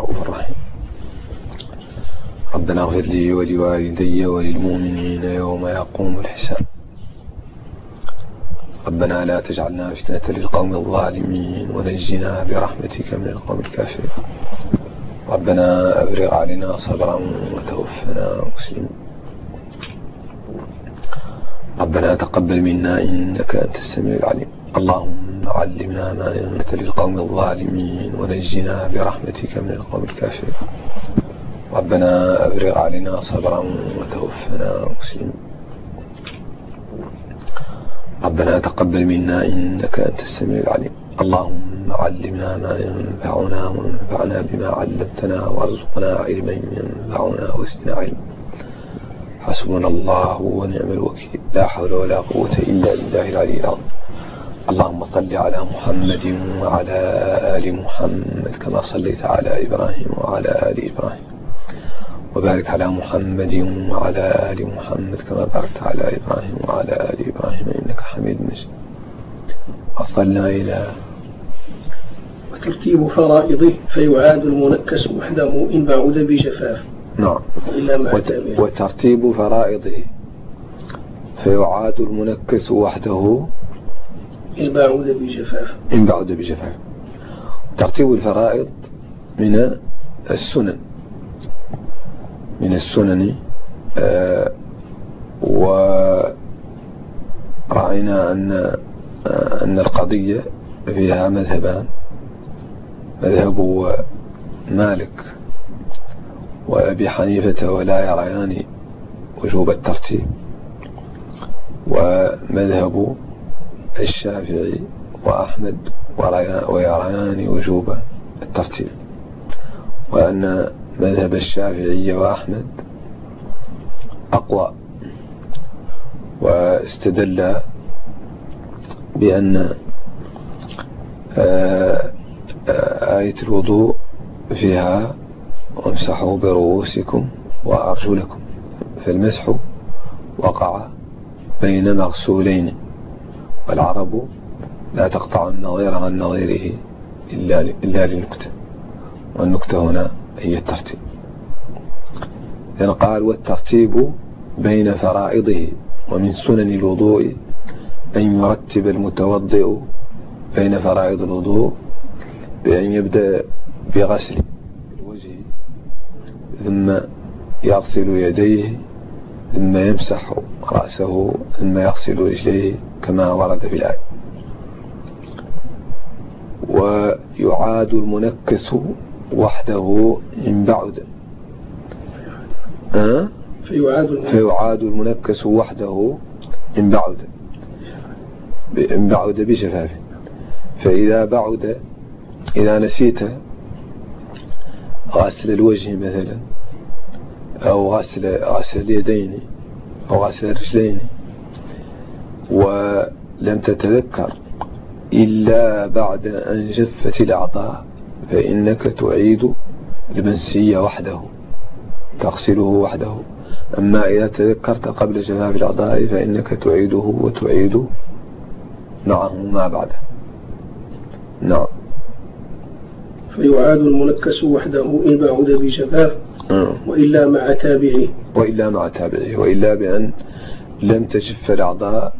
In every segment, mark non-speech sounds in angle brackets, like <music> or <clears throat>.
رؤوف رحيم ربنا اغفر لي ولوالدي وللمؤمنين يوم يقوم الحساب. ربنا لا تجعلنا فتنة للقوم الظالمين ونجنا برحمتك من القوم الكافرين. ربنا أبرغ علينا صبرا وتوفنا مسلمين. ربنا تقبل منا إنك أنت السميع العليم. اللهم علمنا ما ينفع للقوم الظالمين ونجنا برحمتك من القوم الكافرين. ربنا أبرغ علينا صبرا وتوفنا مسلمين. ربنا تقبل منا إنك أنت السميع العليم. اللهم علمنا ما ينفعنا وانفعنا بما علمتنا وارزقنا علما ينفعنا وزدنا علما. حسبنا الله ونعم الوكيل. لا حول ولا قوة إلا بالله العلي العظيم. اللهم صل على محمد وعلى آل محمد كما صليت على إبراهيم وعلى آل إبراهيم. وبارك على محمد وعلى آل محمد كما باركت على إبراهيم وعلى آل إبراهيم إنك حميد مجيد. وصلنا إلى وترتيب فرائضه فيعاد المنكس وحده إن بعد بجفاف. نعم. وترتيب فرائضه فيعاد المنكس وحده إن بعد بجفاف إن بعد بجفاف ترتيب الفرائض من السنن. من السنن آه ورأينا أن آه أن القضية فيها مذهبان. مذهب مالك وأبي حنيفة ولا يريان وجوب الترتيب. ومذهب الشافعي وأحمد ويريان وجوب الترتيب. وأن مذهب الشافعي وأحمد أقوى واستدل بأن آه، آية الوضوء فيها وامسحوا برؤوسكم وأرجلكم فالمسح وقع بين مغسولين. والعرب لا تقطع النظير عن نظيره إلا, للنكتة. والنكتة هنا هي الترتيب. يعني قال والترتيب بين فرائضه ومن سنن الوضوء أن يرتب المتوضئ بين فرائض الوضوء بأن يبدأ بغسل الوجه ثم يغسل يديه ثم يمسح رأسه ثم يغسل رجليه. كما ورد في الآية. ويعاد المنكس وحده إن بعد. أه؟ فيعاد فيعاد المنكس وحده إن بعد. إن بعد بشفاف. فإذا بعد إذا نسيت غسل الوجه مثلا أو غسل غسل اليدين أو غسل الرجلين ولم تتذكر إلا بعد أن جفت الأعضاء فإنك تعيد المنسي وحده تغسله وحده. أما إذا تذكرت قبل جفاف الأعضاء فإنك تعيده وتعيد. معه ما بعده نعم. فيعاد المنكس وحده إن بعد بجفاف نعم. وإلا مع تابعه وإلا مع تابعه وإلا بأن لم تجف الأعضاء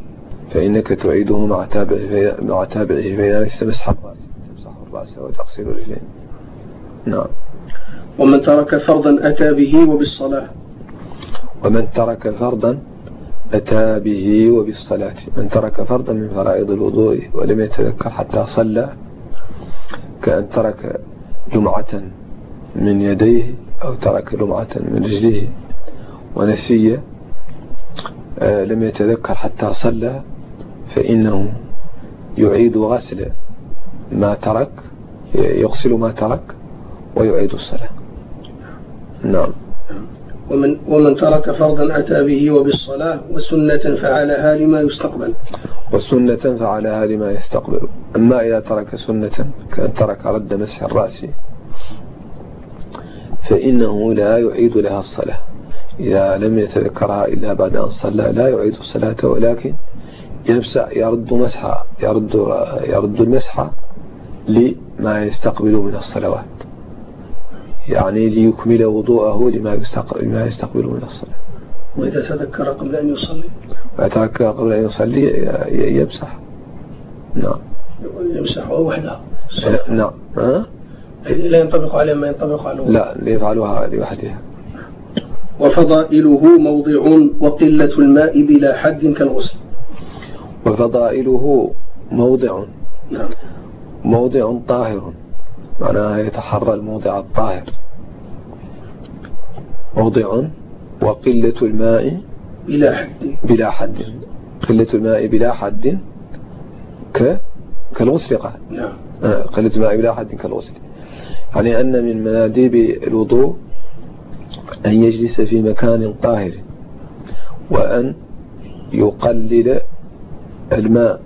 فإنك تعيده مع تابعه مع تابعه فإذا تمسح الرأس تمسح الرأس وتغسل الرجلين نعم. ومن ترك فرضا أتى به وبالصلاة. ومن ترك فرضا أتى به وبالصلاة. من ترك فرضا من فرائض الوضوء ولم يتذكر حتى صلى كأن ترك لمعة من يديه أو ترك لمعة من رجله ونسي آه، لم يتذكر حتى صلى فإنه يعيد غسل ما ترك يغسل ما ترك ويعيد الصلاة. نعم. ومن, ومن ترك فرضا أتى به وبالصلاة وسنة فعلها لما يستقبل. وسنة فعلها لما يستقبل. أما إذا ترك سنة كأن ترك رد مسح الرأس فإنه لا يعيد لها الصلاة. إذا لم يتذكرها إلا بعد أن صلى لا يعيد الصلاة ولكن يمسح يرد مسحة يرد يرد المسحة لما يستقبل من الصلوات. يعني ليكمل وضوءه لما يستقبل, لما يستقبل من الصلاة وإذا تذكر قبل أن يصلي؟ تذكر قبل أن يصلي يمسح. نعم. يمسح وحده. نعم. ها؟ لا ينطبق عليه ما ينطبق على لا ليفعلها لوحدها. وفضائله موضع وقلة الماء بلا حد كالغسل. وفضائله موضع. موضع طاهر. معناها يتحرى الموضع الطاهر. موضع وقلة الماء بلا حد. بلا حد. قلة الماء بلا حد ك كالغسل قال نعم. آه، قلة الماء بلا حد كالغسل. يعني أن من مناديب الوضوء أن يجلس في مكان طاهر وأن يقلل الماء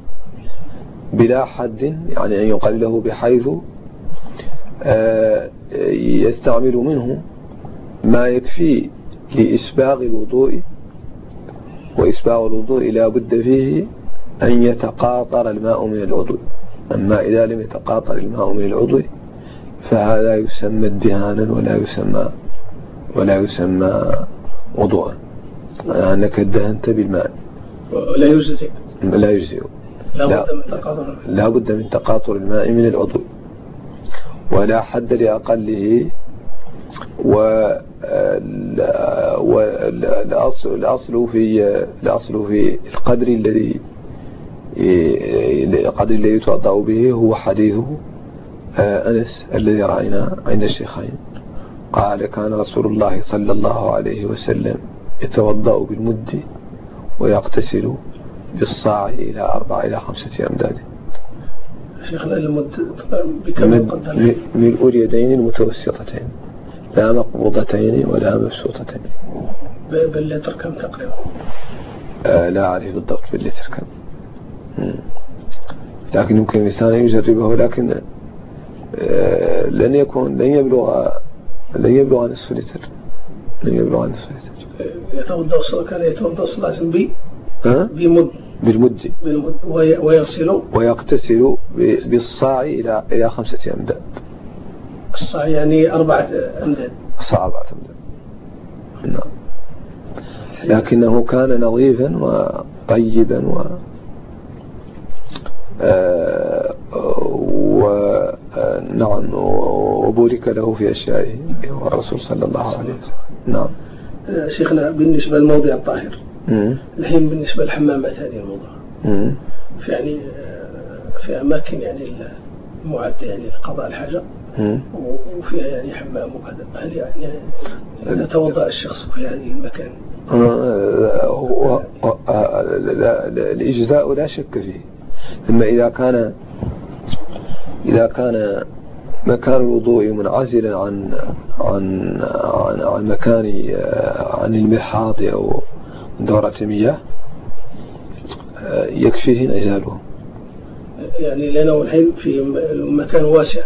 بلا حد يعني أن يقلله بحيث آه، يستعمل منه ما يكفي لإسباغ الوضوء وإسباغ الوضوء لا بد فيه أن يتقاطر الماء من العضو. أما إذا لم يتقاطر الماء من العضو فهذا يسمى ادهانا ولا يسمى ولا يسمى وضوءا. أنك ادهنت بالماء. لا يجزئ لا يجزئ. لا, بد من تقاطر لا بد من تقاطر الماء من العضو. ولا حد لأقله والأصل في الأصل في القدر الذي القدر الذي يتوضأ به هو حديث آه، أنس الذي رأينا عند الشيخين. قال كان رسول الله صلى الله عليه وسلم يتوضأ بالمد ويغتسل بالصاع إلى أربع إلى خمسة أمداد. شيخنا المد بكم ملء اليدين المتوسطتين لا مقبوضتين ولا مبسوطتين. باللتر كم تقريبا؟ آه لا أعرف بالضبط باللتر كم. لكن يمكن الإنسان أن يجربه لكن آه لن يكون لن يبلغ لن يبلغ نصف لتر. لن يبلغ نصف لتر. يتوضأ كان يتوضأ؟ بمد بالمد. بالمد. ويصل ويغتسل بالصاع إلى إلى خمسة أمداد. الصاع يعني أربعة أمداد. الصاع أربعة أمداد. نعم. لكنه كان نظيفا وطيبا و آه، ونعم وبورك له في أشيائه والرسول صلى الله عليه وسلم. نعم. شيخنا بالنسبة للموضع الطاهر. الحين بالنسبة للحمامات هذه الموضوع. في يعني آه، في أماكن يعني المعدة يعني لقضاء الحاجة. وفيها يعني حمام وكذا. هل يعني يتوضأ الشخص في هذه المكان؟ الإجزاء لا شك فيه. ثم إذا كان إذا كان مكان الوضوء منعزلا عن عن عن, عن مكان عن المرحاض أو دورة مياه يكفيه انعزاله يعني لأنه الحين في مكان واسع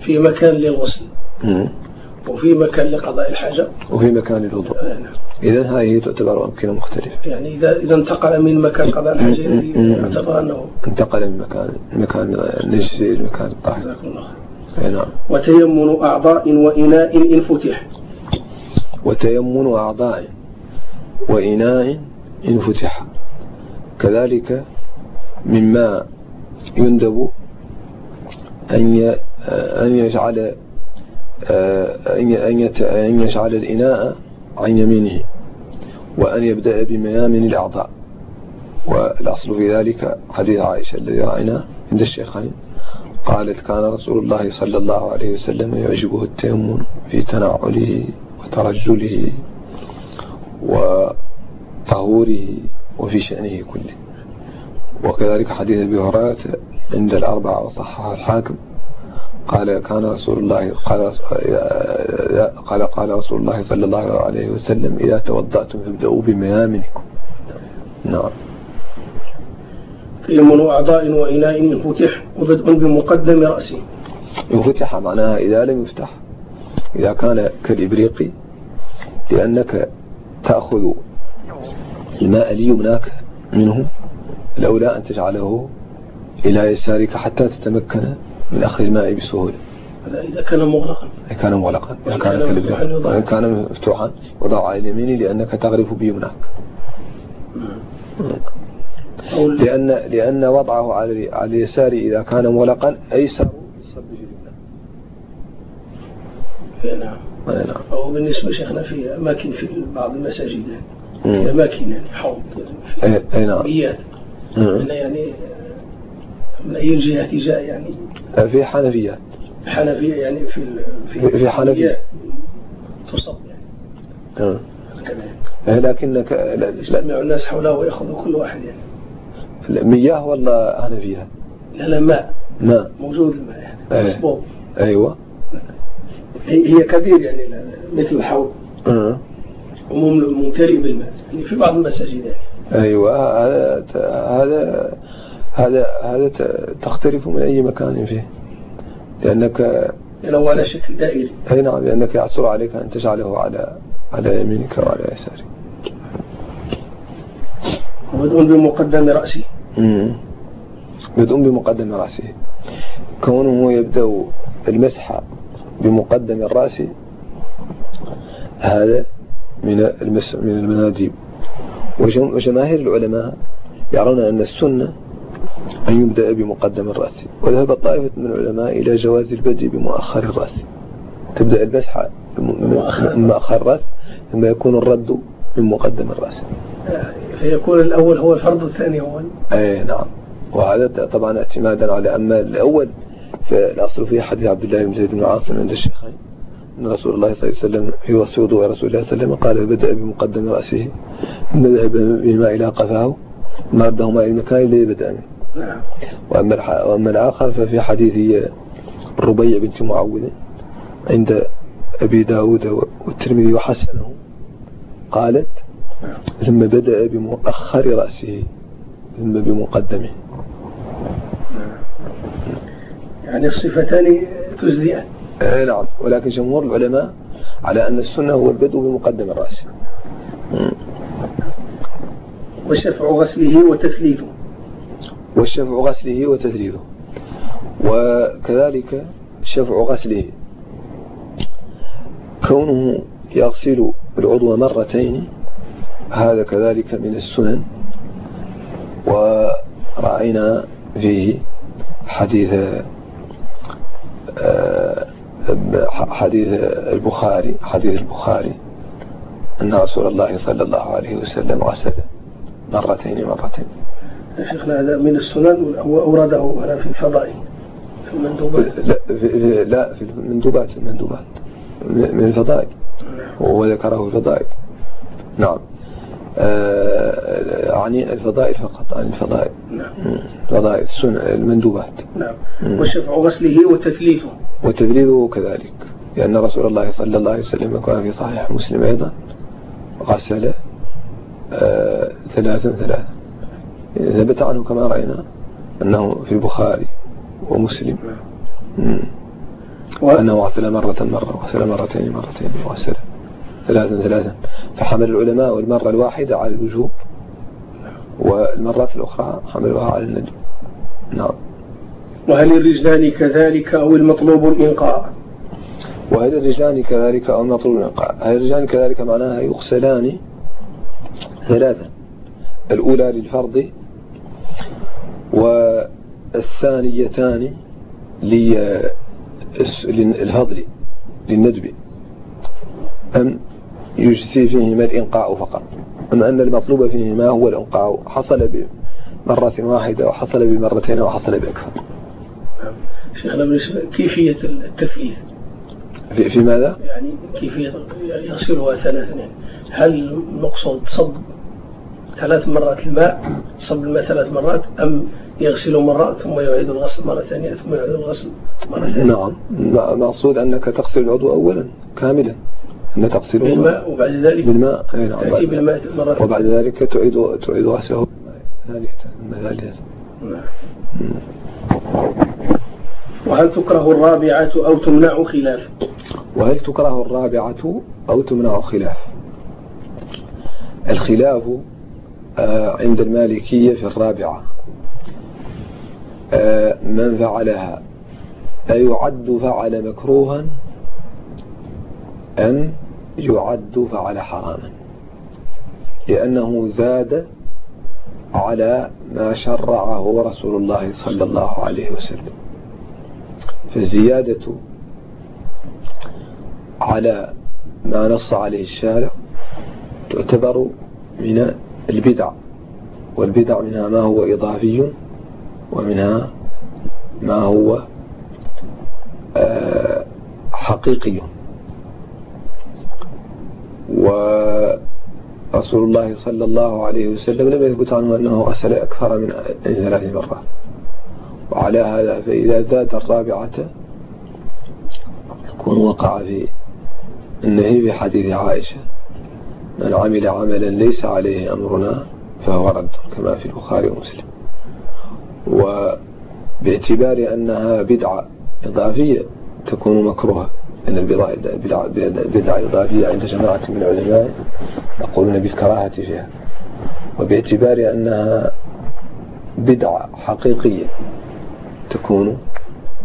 في مكان للغسل. وفي مكان لقضاء الحاجة. وفي مكان للوضوء. آه، نعم. إذا هذه تعتبر أمكنة مختلفة. يعني إذا إذا انتقل من مكان قضاء الحاجة يعتبر أنه انتقل من مكان مكان إلى مكان الطاهر جزاكم الله نعم. وتيمن أعضاء وإناء إن فتح. وتيمن أعضاء وإناء إن فتح. كذلك مما يندب أن أن يجعل أن يجعل الإناء عن يمينه وأن يبدأ بميامن الأعضاء. والأصل في ذلك حديث عائشة الذي رأينا عند الشيخين. قالت كان رسول الله صلى الله عليه وسلم يعجبه التيمم في تنعله وترجله وطهوره وفي شأنه كله. وكذلك حديث أبي هريرة عند الأربعة وصحها الحاكم قال كان رسول الله قال قال قال رسول الله صلى الله عليه وسلم إذا توضأتم فابدأوا بميامنكم. نعم. تيمن أعضاء وإناء فتح وبدء بمقدم رأسه فتح معناها إذا لم يفتح. إذا كان كالإبريق لأنك تأخذ الماء ليمناك منه الأولى أن تجعله إلى يسارك حتى تتمكن من أخذ الماء بسهولة. إذا كان مغلقا. إذا كان مغلقا. إذا كان مفتوحا كان مفتوحا. وضع على اليمين لأنك تغرف بيمناك. لأن لأن وضعه على على اليسار إذا كان مغلقا أيسر يصب في نعم نعم. أو بالنسبة شيخنا في أماكن في بعض المساجد. في أماكن يعني حوض أي نعم. مياه. يعني من أي جهة جاء يعني؟ في حنفيات حنفية يعني في في, في حنفية. تصب يعني. آه. لكنك يجتمع الناس حوله ويأخذ كل واحد يعني. مياه ولا حنفية؟ لا لا ماء. ماء. موجود الماء يعني. مصبوب أيوة. هي كبير يعني مثل الحوض. أه. ممتلئ بالماء. يعني في بعض المساجد يعني. أيوة هذا هذا هذا هذا تختلف من أي مكان فيه. لأنك لو على شكل دائري. أي نعم لأنك يعصر عليك أن تجعله على على يمينك وعلى يسارك. بدء بمقدم رأسه بدء بمقدم رأسه. كونه يبدأ المسح بمقدم الرأس هذا من المس من المناديب وجماهير العلماء يرون أن السنة أن يبدأ بمقدم الرأس. وذهب طائفة من العلماء إلى جواز البدء بمؤخر الرأس. تبدأ المسح من مؤخر الرأس. ثم يكون الرد من مقدم الرأس. فيكون الأول هو الفرض والثاني هو. أي نعم. وهذا طبعا اعتمادا على أما الأول فالأصل في حديث عبد الله بن زيد بن عاصم عند الشيخين أن رسول الله صلى الله عليه وسلم في وصف وضوء رسول الله صلى الله عليه وسلم قال بدأ بمقدم رأسه ثم ذهب بالماء إلى قفاه ثم رده ماء المكان الذي بدأ منه نعم. وأما, وأما الآخر ففي حديث الربيع بنت معوذ عند أبي داود والترمذي وحسنه قالت نعم. ثم بدأ بمؤخر رأسه ثم بمقدمه يعني الصفتان تجزئان. اي نعم. ولكن جمهور العلماء على أن السنة هو البدء بمقدم الرأس. وشفع غسله وتثليثه. والشفع غسله وتثليثه. وكذلك شفع غسله. كونه يغسل العضو مرتين هذا كذلك من السنن. ورأينا فيه حديث آه، حديث البخاري حديث البخاري. أن رسول الله صلى الله عليه وسلم غسل مرتين مرتين شيخنا هذا من السنن أورده هنا في الفضائل في المندوبات. لا في لا في المندوبات المندوبات من الفضائل وهو ذكره الفضائل. نعم. آه يعني الفضائل فقط عن الفضائل. نعم. فضائل السنن المندوبات. نعم. وشفع غسله وتثليثه. وتثليثه كذلك. لأن رسول الله صلى الله عليه وسلم كان في صحيح مسلم أيضا غسل آه ثلاثا ثلاثا. ثبت عنه كما رأينا أنه في البخاري ومسلم. وأنه غسل مرة مرة غسل مرتين مرتين وغسل ثلاثا ثلاثا. فحمل العلماء المرة الواحدة على الوجوب والمرات الأخرى حملوها على الندب نعم. وهل الرجلان كذلك أو المطلوب الإنقاء وهل الرجلان كذلك أو المطلوب الإنقاء هل الرجلان كذلك معناها يغسلان ثلاثا الأولى للفرض والثانيتان للفضل للندب. أم يجزي فيهما الإنقاء فقط. أم أن المطلوب فيهما هو الإنقاء حصل بمرة واحدة وحصل بمرتين وحصل بأكثر. شيخنا بالنسبة كيفية التثليث؟ في, في ماذا؟ يعني كيفية يغسلها ثلاثا يعني هل المقصود صب ثلاث مرات الماء صب الماء ثلاث مرات أم يغسل مرة ثم يعيد الغسل مرة ثانية ثم يعيد الغسل مرة ثانية؟ نعم. مقصود أنك تغسل العضو أولا كاملا. أن تغسله بالماء وبعد ذلك بالماء. أي نعم. تأتي بالماء مرة وبعد ذلك تعيد تعيد غسله ثالثة نعم وهل تكره الرابعة أو تمنع خلاف؟ وهل تكره الرابعة أو تمنع خلاف؟ الخلاف آه، عند المالكية في الرابعة. آه، من فعلها. أيعد فعل مكروها أم يعد فعل حراما. لأنه زاد على ما شرعه رسول الله صلى الله عليه وسلم. فالزيادة على ما نص عليه الشارع تعتبر من البدع والبدع منها ما هو إضافي ومنها ما هو آه، حقيقي. ورسول الله صلى الله عليه وسلم لم يثبت عنه أنه غسل أكثر من ثلاث مرات. وعلى هذا فإذا زاد الرابعة يكون وقع في النهي في حديث عائشة. من عمل عملا ليس عليه أمرنا فهو رد كما في البخاري ومسلم. وباعتبار أنها بدعة إضافية تكون مكروهة. أن البضاعة بدعة إضافية عند جماعة من العلماء يقولون بالكراهة فيها. وباعتبار أنها بدعة حقيقية تكون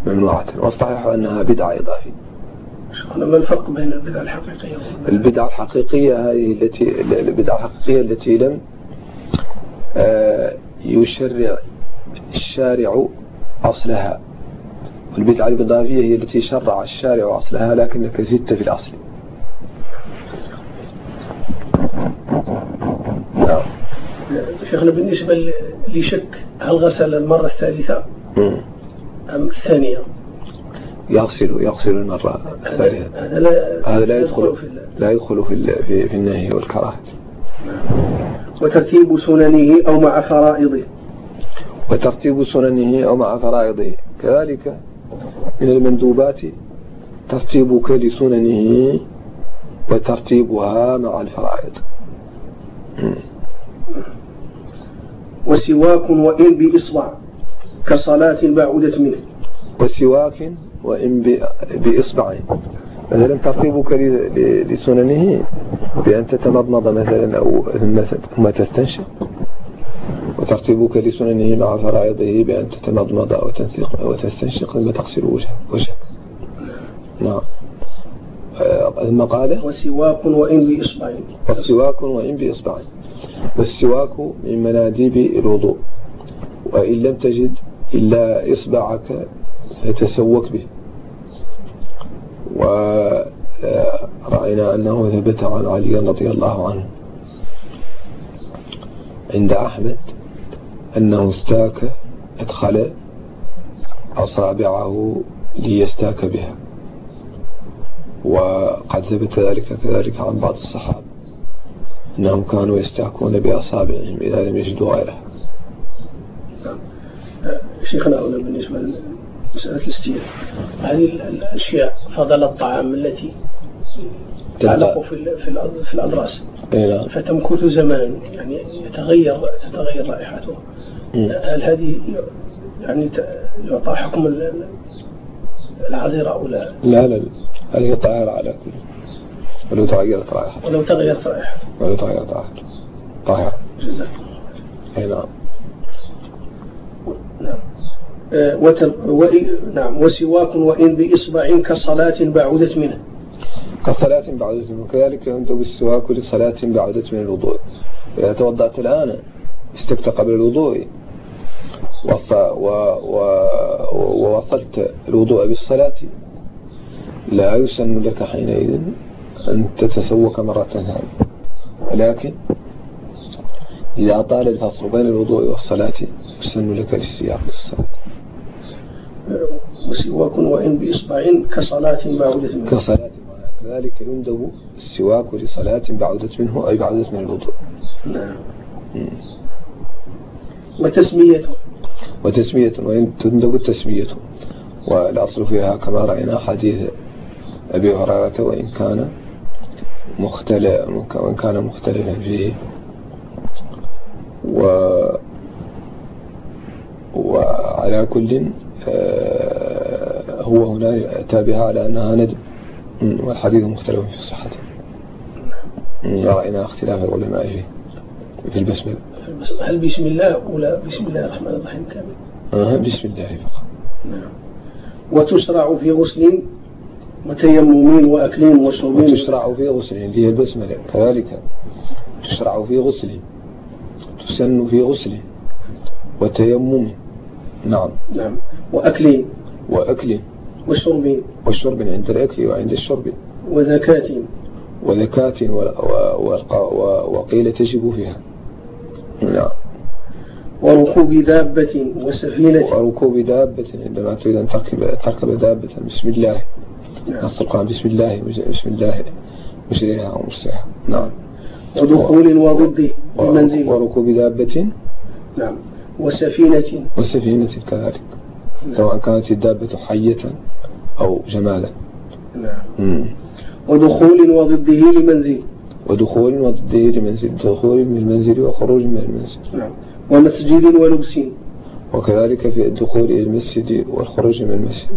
ممنوعة. والصحيح أنها بدعة إضافية. ما الفرق بين البدعة الحقيقية البدعة الحقيقية هذه التي البدعة الحقيقية التي لم آه، يشرع الشارع أصلها والبدعة الإضافية هي التي شرع الشارع أصلها لكنك زدت في الأصل. نعم. شيخنا بالنسبة لشك هل غسل المرة الثالثة؟ أم الثانية؟ يغسل يغسل المرة الثالثة. هذا لا يدخل لا يدخل في في, في النهي والكراهة. وترتيب سننه أو مع فرائضه؟ وترتيب سننه أو مع فرائضه. كذلك من المندوبات ترتيبك لسننه وترتيبها مع الفرائض. وسواك وإن بإصبع كصلاة بعدت منه. وسواك وإن بإصبع. مثلا ترتيبك لسننه بأن تتمضمض مثلا أو ثم تستنشق. وترتيبك لسننه مع فرائضه بأن تتمضمض وتستنشق ثم تغسل وجهك وجه. نعم المقالة؟ وسواك وإن بإصبع والسواك وإن بإصبع والسواك من مناديب الوضوء. وإن لم تجد إلا إصبعك فتسوك به. ورأينا أنه ثبت عن علي رضي الله عنه. عند أحمد أنه استاك أدخل أصابعه ليستاك بها. وقد ثبت ذلك كذلك عن بعض الصحابة أنهم كانوا يستاكون بأصابعهم إذا لم يجدوا غيرها. شيخنا هنا بالنسبة لمسألة الاستياء هذه الأشياء فضل الطعام التي تعلق في في الأضراس نعم. فتمكث زمان يعني يتغير تتغير رائحتها هل هذه يعني يعطى حكم العذيرة أو لا؟ لا لا هذه طاهرة على كل ولو تغيرت رائحة ولو تغيرت رائحة ولو تغيرت رائحة طاهرة جزاك أي نعم. نعم. آه، وتل... و... نعم. وسواك وإن بإصبع كصلاة بعدت منه. كصلاة بعدت منه كذلك أنت بالسواك لصلاة بعدت من الوضوء. إذا توضأت الآن استكت قبل الوضوء ووصلت الوضوء بالصلاة لا يسن لك حينئذ أن تتسوك مرة ثانية. ولكن إذا طال الفصل بين الوضوء والصلاة يسن لك الاستياق بالصلاة وسواك وإن بإصبع كصلاة منه كصلاة كذلك يندب السواك لصلاة بعدت منه أي بعدت من الوضوء. نعم. وتسميته وتسمية وإن تندب التسمية والأصل فيها كما رأينا حديث أبي هريرة وإن كان مختلف وإن كان مختلفا فيه. و وعلى كل آه، هو هنا أتى بها على أنها ندب. والحديث مختلف في صحته رأينا اختلاف العلماء فيه في البسملة هل بسم الله ولا بسم الله الرحمن الرحيم كامل؟ آه بسم الله فقط. نعم. وتشرع في غسل وتيمم وأكل وشرب وتشرع في غسل اللي هي البسملة كذلك تشرع في غسل تسن في غسل وتيمم. نعم. نعم. وأكل وأكل وشرب والشرب عند الأكل وعند الشرب. وزكاة. وذكاة وقيل تجب فيها. نعم. وركوب دابة وسفينة. وركوب دابة. عندما تريد أن تركب, تركب دابة. بسم الله. نعم. نص القرآن بسم الله بسم الله. مجريها ومرسيها نعم. ودخول وضده المنزل وركوب دابة. نعم. وسفينة. وسفينة كذلك. نعم. سواء كانت الدابة حية أو جمالا. نعم. ودخول وضده لمنزل. ودخول وضده لمنزل. دخول من المنزل وخروج من المنزل. نعم. ومسجد ولبس. وكذلك في الدخول إلى المسجد والخروج من المسجد.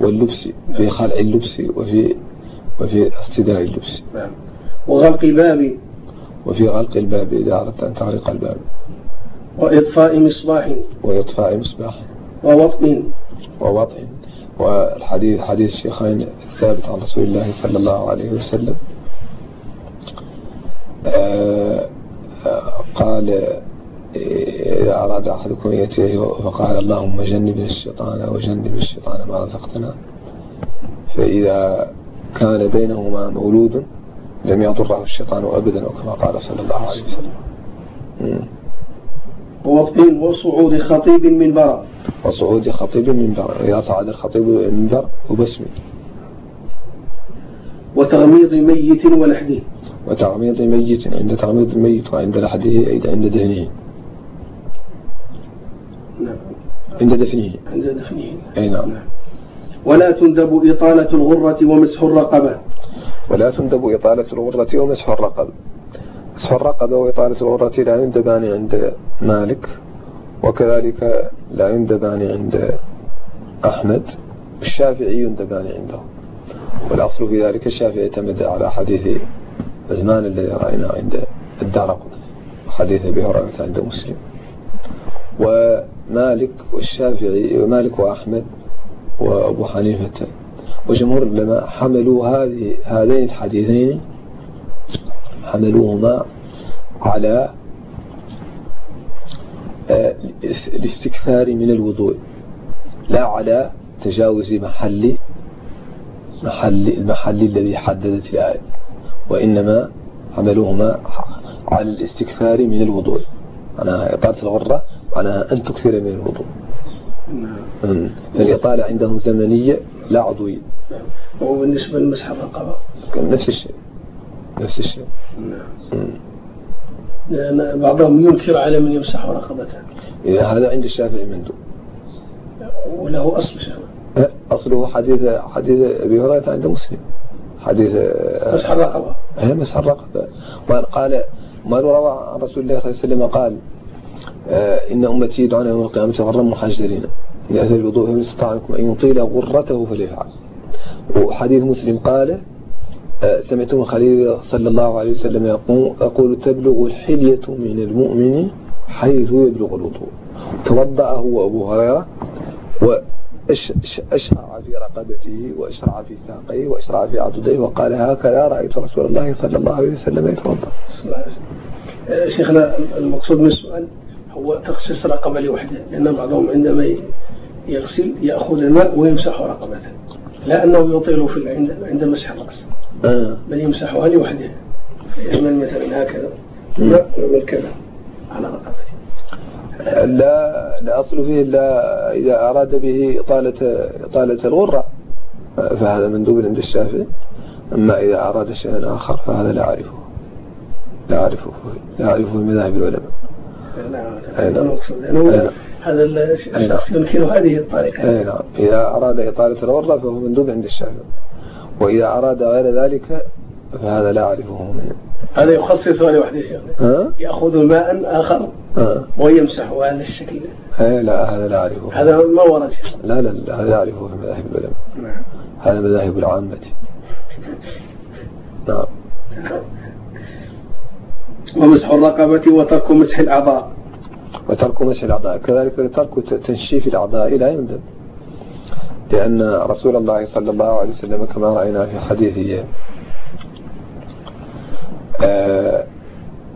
واللبس في خلع اللبس وفي وفي اصطداء اللبس. نعم. وغلق الباب. وفي غلق الباب إذا أردت أن تغلق الباب. وإطفاء مصباح. وإطفاء مصباح. ووطء ووطء والحديث حديث الشيخين الثابت عن رسول الله صلى الله عليه وسلم. آه، قال إذا أراد أحدكم يأتيه فقال اللهم جنبنا الشيطان وجنب الشيطان ما رزقتنا. فإذا كان بينهما مولود لم يضره الشيطان أبدا وكما قال صلى الله عليه وسلم. ووطن وصعود خطيب من برا وصعود خطيب من برا إذا صعد الخطيب من برا وبسمه وتغميض ميت ولحده. وتغميض ميت عند تغميض الميت وعند لحده أي عند دهنه نعم. عند دفنه. عند دفنه. أي نعم, نعم. ولا تندب إطالة الغرة ومسح الرقبة. ولا تندب إطالة الغرة ومسح الرقبة. مسح الرقبة وإطالة الغرة لا يندبان عند مالك وكذلك لا يندبان عند أحمد الشافعي يندبان عنده. والأصل في ذلك الشافعي اعتمد على حديث عثمان الذي رأينا عند الدار حديث أبي هريرة عند مسلم. ومالك والشافعي ومالك وأحمد وأبو حنيفة وجمهور العلماء حملوا هذه هذين الحديثين حملوهما على آه، الاستكثار من الوضوء لا على تجاوز محل محل المحل الذي حددت الآية وإنما حملوهما على الاستكثار من الوضوء. على إطالة الغرة على أن تكثر من الوضوء. نعم. فالإطالة عندهم زمنية لا عضوية. نعم. وبالنسبة لمسح الرقبة نفس الشيء. نفس الشيء. نعم. لأن بعضهم ينكر على من يمسح رقبته. إذا هذا عند الشافعي مندوب وله أصل شافعي أصله حديث حديث أبي هريرة عند مسلم. حديث مسح الرقبة. اي مسح الرقبة. قال ما روى عن رسول الله صلى الله عليه وسلم قال إن أمتي يدعون يوم القيامة غرا محجرين. لأثر الوضوء فمن استطاع منكم أن يطيل غرته فليفعل. وحديث مسلم قال سمعت من خليل صلى الله عليه وسلم يقول, يقول تبلغ الحلية من المؤمن حيث يبلغ الوضوء توضأ هو أبو هريرة وأشرع في رقبته وأشرع في ساقيه وأشرع في عضديه وقال هكذا رأيت رسول الله صلى الله عليه وسلم يتوضأ شيخنا المقصود من السؤال هو تخصيص رقبة لوحدة لأن بعضهم عندما يغسل يأخذ الماء ويمسح رقبته لا أنه يطيل في عند مسح الرأس. بل يمسحها لوحده يعمل مثلا هكذا؟ يعمل كذا؟ على رقبته لا لا أصل فيه إلا إذا أراد به إطالة إطالة الغرة فهذا مندوب عند الشافعي. أما إذا أراد شيئا آخر فهذا لا أعرفه. لا أعرفه لا أعرفه في مذاهب العلماء. أي نعم. هذا الشخص يمكن هذه الطريقة. أي نعم. إذا أراد إطالة الغرة فهو مندوب عند الشافعي. وإذا أراد غير ذلك فهذا لا أعرفه. منه هذا يخصص لوحده شيخنا يأخذ ماء آخر ويمسحه على الشكل أي لا هذا لا أعرفه. هذا ما ورد لا لا لا هذا أعرفه في مذاهب العلماء نعم. هذا مذاهب العامة. نعم. ومسح الرقبة وترك مسح الأعضاء. وترك مسح الأعضاء. كذلك ترك تنشيف الأعضاء لا يندب لأن رسول الله صلى الله عليه وسلم كما رأينا في حديث آه،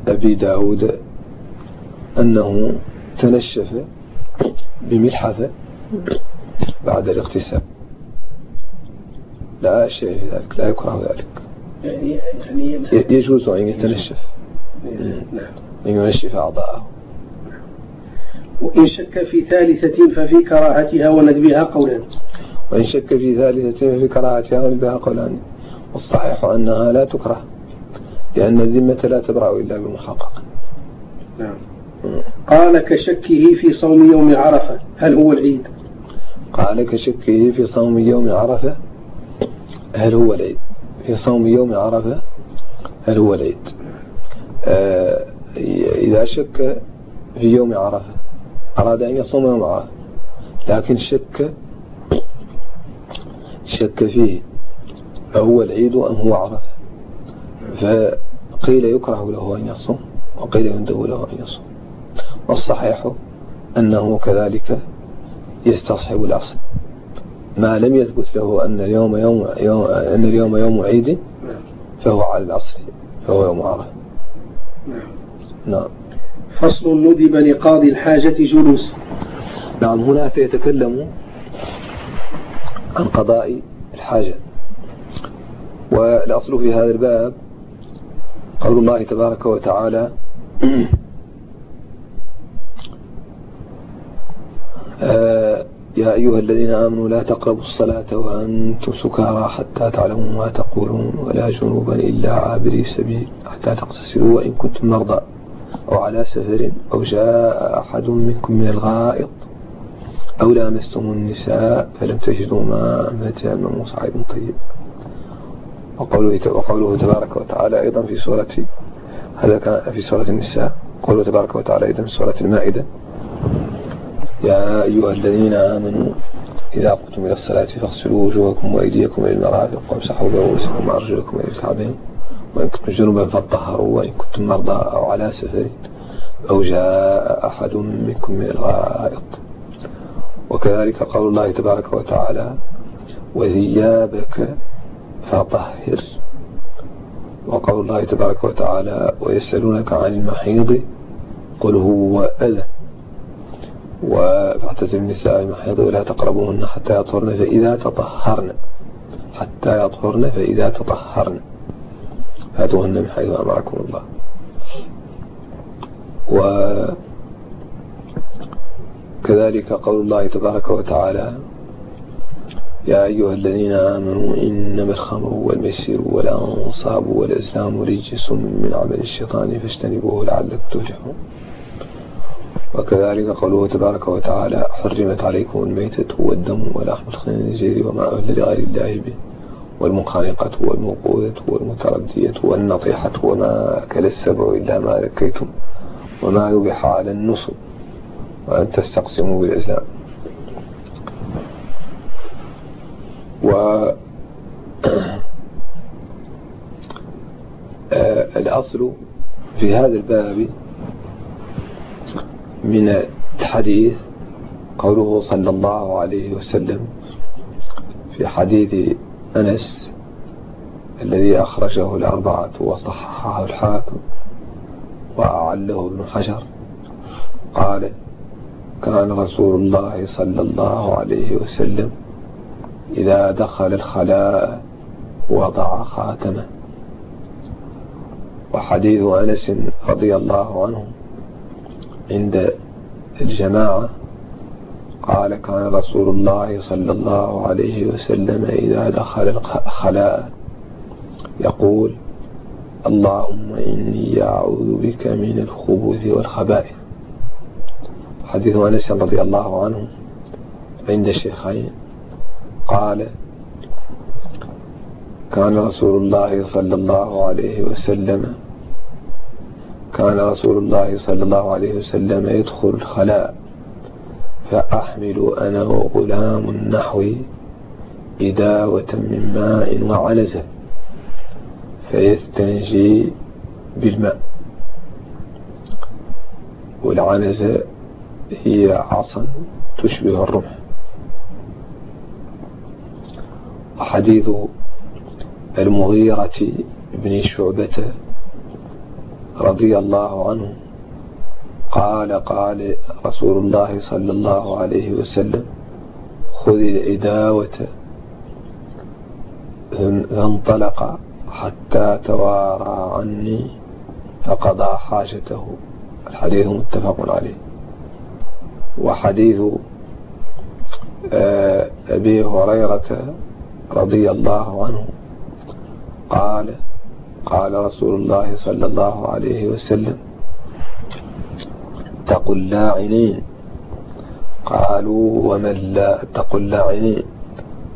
أبي داود أنه تنشف بملحفة بعد الاغتسال. لا شيء في ذلك لا يكره ذلك. يعني يجوز أن يتنشف. نعم. أن ينشف أعضاءه. وإن شك في ثالثة ففي كراهتها وندبها قولان وإن شك في ثالثة ففي كراهتها وندبها قولان والصحيح أنها لا تكره لأن الذمة لا تبرأ إلا بالمحقق نعم. قال كشكه في صوم يوم عرفة هل هو العيد؟ قال كشكه في صوم يوم عرفة هل هو العيد؟ في صوم يوم عرفة هل هو العيد؟ آه إذا شك في يوم عرفة. أراد أن يصوم عرفة لكن شك شك فيه أهو العيد أم هو عرفة. فقيل يكره له أن يصوم وقيل يندب له أن يصوم. والصحيح أنه كذلك يستصحب الأصل ما لم يثبت له أن اليوم يوم, يوم أن اليوم يوم عيد فهو على الأصل فهو يوم عرفة. نعم. فصل ندب لقاضي الحاجة جلوس. نعم هنا سيتكلم عن قضاء الحاجة. والأصل في هذا الباب قول الله تبارك وتعالى <clears throat> آه يا أيها الذين آمنوا لا تقربوا الصلاة وأنتم سكارى حتى تعلموا ما تقولون ولا جنوبا إلا عابري سبيل حتى تغتسلوا وإن كنتم مرضى. أو على سفر أو جاء أحد منكم من الغائط أو لامستم النساء فلم تجدوا ماء فتيمموا صعيد طيب. وقوله, وقوله تبارك وتعالى أيضا في سورة هذا كان في سورة النساء. قوله تبارك وتعالى أيضا في سورة المائدة. يا أيها الذين آمنوا إذا قمتم إلى الصلاة فاغسلوا وجوهكم وأيديكم إلى المرافق وامسحوا برؤوسكم وأرجلكم إلى الكعبين. وإن كنتم جنوبا فاطهروا وإن كنتم مرضى أو على سفر أو جاء أحد منكم من الغائط. وكذلك قول الله تبارك وتعالى وثيابك فطهر. وقول الله تبارك وتعالى ويسألونك عن المحيض قل هو أذى. فاعتزل النساء المحيض ولا تقربوهن حتى يطهرن فإذا تطهرن. حتى يطهرن فإذا تطهرن. فاتوهن من حيث أمركم الله. وكذلك قول الله تبارك وتعالى يا أيها الذين آمنوا إنما الخمر والميسر والأنصاب والأزلام رجس من عمل الشيطان فاجتنبوه لعلكم تفلحون. وكذلك قوله تبارك وتعالى حرمت عليكم الميتة والدم ولحم الخنزير وما أهل لغير الله به. والمخانقة والموقوذة والمتردية والنطيحة وما أكل السبع إلا ما ذكيتم وما يبح على النصب وأن تستقسموا بالإسلام. و <clears throat> الأصل في هذا الباب من الحديث قوله صلى الله عليه وسلم في حديث أنس الذي أخرجه الأربعة وصححه الحاكم وأعله ابن حجر قال كان رسول الله صلى الله عليه وسلم إذا دخل الخلاء وضع خاتمه. وحديث أنس رضي الله عنه عند الجماعة قال كان رسول الله صلى الله عليه وسلم إذا دخل الخلاء يقول اللهم إني أعوذ بك من الخبث والخبائث. حديث أنس رضي الله عنه عند الشيخين. قال كان رسول الله صلى الله عليه وسلم كان رسول الله صلى الله عليه وسلم يدخل الخلاء. فأحمل أنا وغلام نحوي إداوة من ماء وعنزة فيستنجي بالماء. والعنزة هي عصا تشبه الرمح. حديث المغيرة بن شعبة رضي الله عنه قال قال رسول الله صلى الله عليه وسلم خذ الإداوة فانطلق حتى توارى عني فقضى حاجته. الحديث متفق عليه. وحديث آه، أبي هريرة رضي الله عنه قال قال رسول الله صلى الله عليه وسلم اتقوا اللاعنين. قالوا ومن لا اتقوا اللاعنين.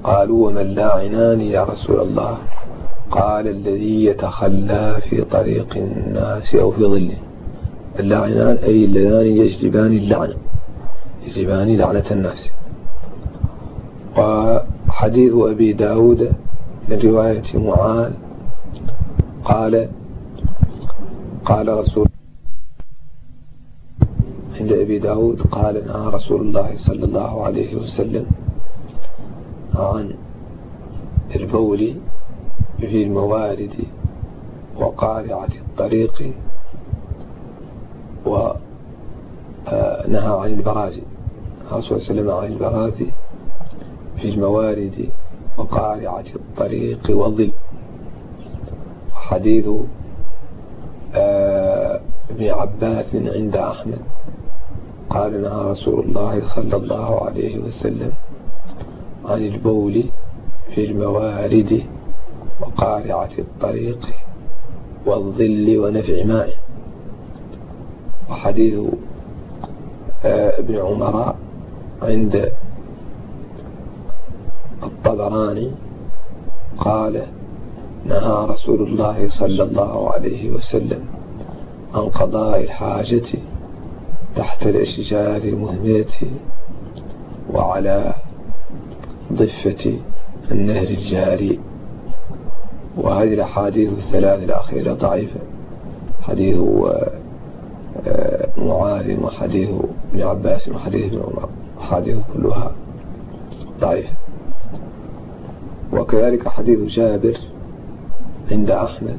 قالوا ومن لاعنان يا رسول الله. قال الذي يتخلى في طريق الناس أو في ظله اللاعنان أي اللذان يجلبان اللعنة يجلبان لعنة الناس. وحديث أبي داود من رواية معاذ. قال قال رسول عند أبي داود قال نهى رسول الله صلى الله عليه وسلم عن البول في الموارد وقارعة الطريق ونهى عن البرازي صلى الله عليه وسلم عن البرازي في الموارد وقارعة الطريق والظل. حديث آه، ابن عباس عند أحمد. قال نهى رسول الله صلى الله عليه وسلم عن البول في الموارد وقارعة الطريق والظل ونفع ماء. وحديث آه، ابن عمر عند الطبراني قال نهى رسول الله صلى الله عليه وسلم عن قضاء الحاجة تحت الأشجار المهملة وعلى ضفة النهر الجاري. وهذه الأحاديث الثلاث الأخيرة ضعيفة. حديث آه، معاذ وحديث ابن عباس وحديث ابن عمر أحاديث كلها ضعيفة. وكذلك حديث جابر عند أحمد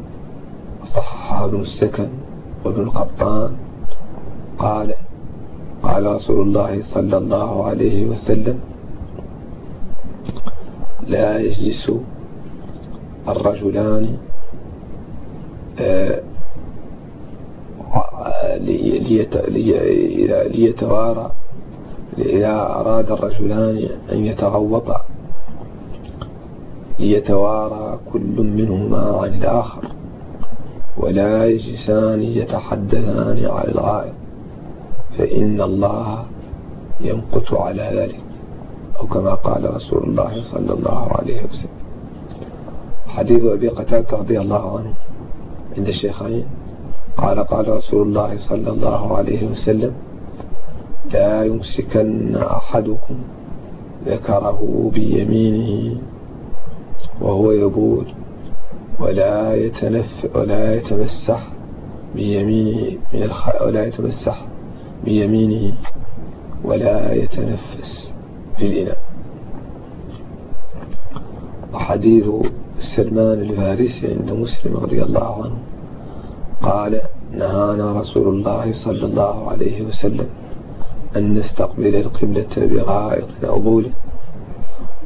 صححه ابن السكن وابن القطان قال قال رسول الله صلى الله عليه وسلم. لا يجلس الرجلان آه، ليتوارى إذا أراد الرجلان أن يتغوطا ليتوارى كل منهما عن الآخر ولا يجلسان يتحدثان على الغائب. فإن الله يمقت على ذلك أو كما قال رسول الله صلى الله عليه وسلم. حديث أبي قتادة رضي الله عنه عند الشيخين قال قال رسول الله صلى الله عليه وسلم لا يمسكن أحدكم ذكره بيمينه وهو يبول ولا يتنف ولا يتمسح بيمينه من الخ... ولا يتمسح بيمينه ولا يتنفس في الإناء. وحديث سلمان الفارسي عند مسلم رضي الله عنه قال نهانا رسول الله صلى الله عليه وسلم أن نستقبل القبلة بغائط أو بول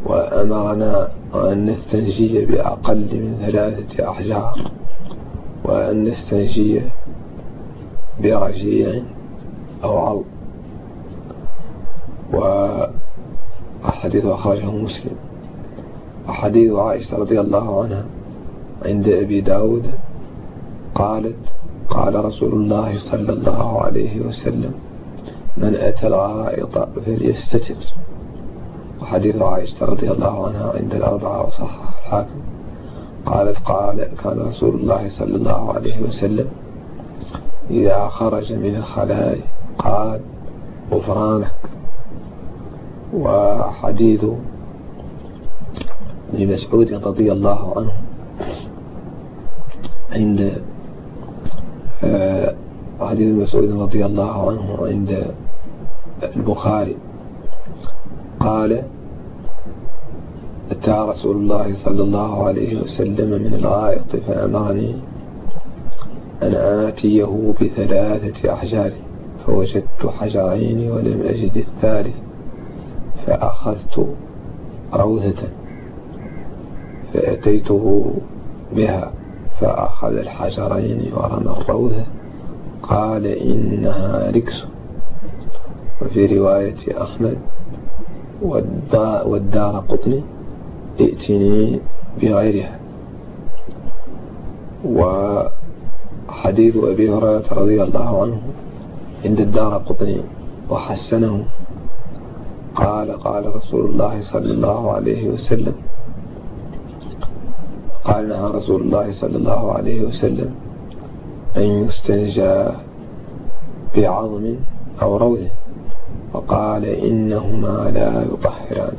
وأمرنا أن نستنجي بأقل من ثلاثة أحجار وأن نستنجي برجيع أو عظم وحديث أخرجه مسلم. وحديث عائشة رضي الله عنها عند أبي داود قالت قال رسول الله صلى الله عليه وسلم من أتى الغائط فليستتر. وحديث عائشة رضي الله عنها عند الأربعة وصحح الحاكم. قالت قال كان رسول الله صلى الله عليه وسلم إذا خرج من الخلاء قال غفرانك. وحديث ابن مسعود رضي الله عنه عند آه، حديث مسعود رضي الله عنه عند البخاري. قال أتى رسول الله صلى الله عليه وسلم من الغائط فأمرني أن آتيه بثلاثة أحجار فوجدت حجرين ولم أجد الثالث فأخذت روثة فأتيته بها فأخذ الحجرين ورمى الروثة قال إنها ركس. وفي رواية أحمد والدار قطني ائتني بغيرها. وحديث أبي هريرة رضي الله عنه عند الدار قطني وحسنه. قال قال رسول الله صلى الله عليه وسلم قال نهى رسول الله صلى الله عليه وسلم أن يستنجى بعظم أو روض وقال إنهما لا يطهران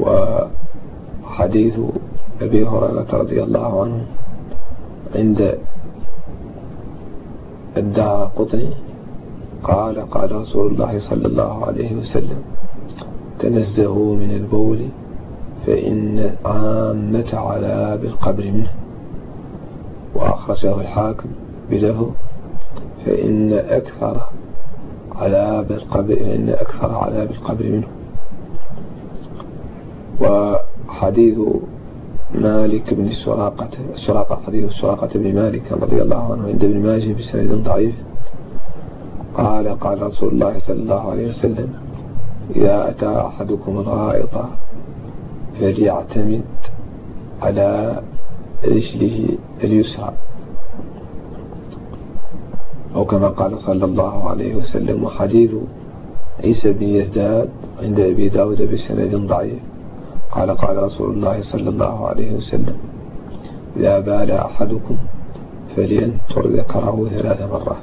وحديث أبي هريرة رضي الله عنه عند الدار قطني قال قال رسول الله صلى الله عليه وسلم تنزهوا من البول فإن عامة عذاب القبر منه. وأخرجه الحاكم بلفظ فإن أكثر عذاب القبر فإن أكثر عذاب القبر منه. وحديث مالك بن السراقة السراقة حديث السراقة بن مالك رضي الله عنه عند ابن ماجه بسند ضعيف. قال قال رسول الله صلى الله عليه وسلم إذا أتى أحدكم الغائط فليعتمد على رجله اليسرى. أو كما قال صلى الله عليه وسلم وحديث عيسى بن يزداد عند أبي داود بسند ضعيف. قال قال رسول الله صلى الله عليه وسلم إذا بال أحدكم فلينتر ذكره ثلاث مرات.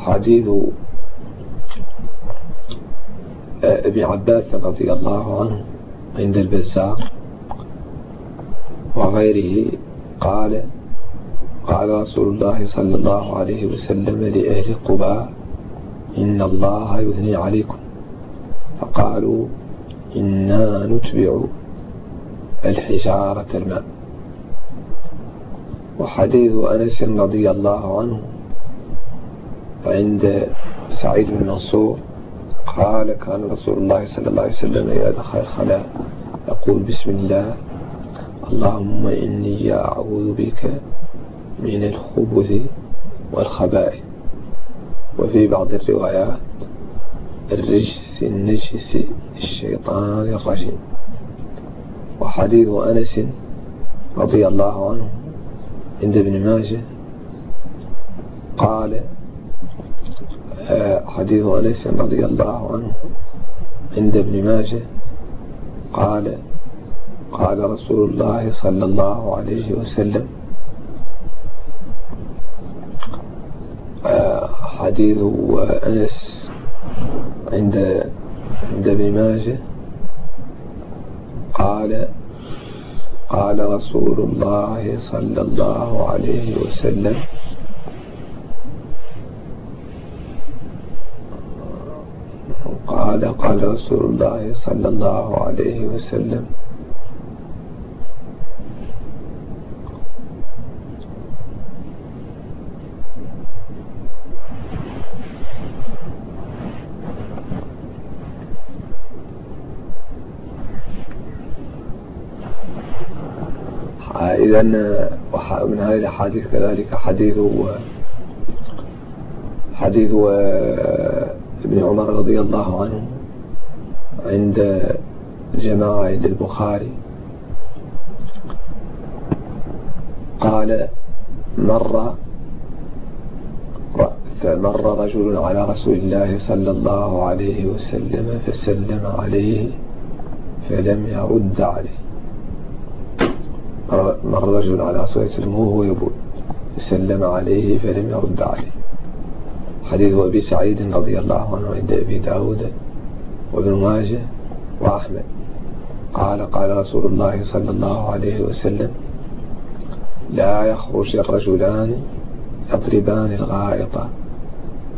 وحديث ابن عباس رضي الله عنه عند البزار وغيره قال قال رسول الله صلى الله عليه وسلم لأهل قباء إن الله يثني عليكم. فقالوا إنا نتبع الحجارة الماء. وحديث أنس رضي الله عنه عند سعيد بن منصور قال كان رسول الله صلى الله عليه وسلم إذا دخل الخلاء يقول بسم الله اللهم إني أعوذ بك من الخبث والخبائث. وفي بعض الروايات الرجس النجس الشيطان الرجيم. وحديث أنس رضي الله عنه عند ابن ماجه قال آه، حديث أنس رضي الله عنه عند ابن ماجه قال قال رسول الله صلى الله عليه وسلم آه، حديث أنس عند عند ابن ماجه قال قال رسول الله صلى الله عليه وسلم قال قال رسول الله صلى الله عليه وسلم إذا من هذه الأحاديث كذلك حديث حديث ابن عمر رضي الله عنه عند جماعة عند البخاري. قال مر مر رجل على رسول الله صلى الله عليه وسلم فسلم عليه فلم يرد عليه. مر رجل على رسول الله وسلم وهو يبول. سلم عليه فلم يرد عليه. حديث أبي سعيد رضي الله عنه عند أبي داود وابن ماجه وأحمد. قال قال رسول الله صلى الله عليه وسلم لا يخرج الرجلان يضربان الغائط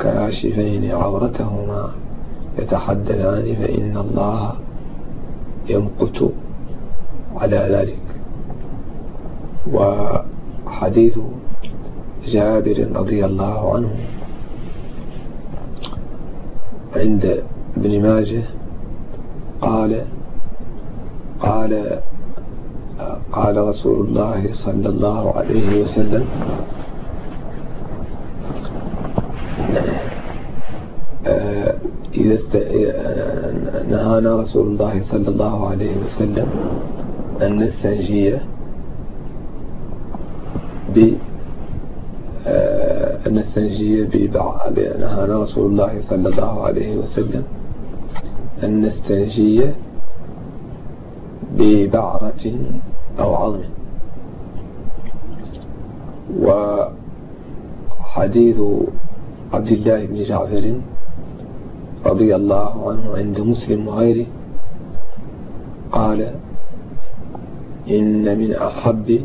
كاشفين عورتهما يتحدثان فإن الله يمقت على ذلك. وحديث جابر رضي الله عنه عند ابن ماجه قال قال قال رسول الله صلى الله عليه وسلم إذا. نهانا رسول الله صلى الله عليه وسلم أن نستنجي ب أن نستنجي ببع... نهانا رسول الله صلى الله عليه وسلم. أن نستنجي ببعرة أو عظم. وحديث عبد الله بن جعفر رضي الله عنه عند مسلم وغيره قال إن من أحب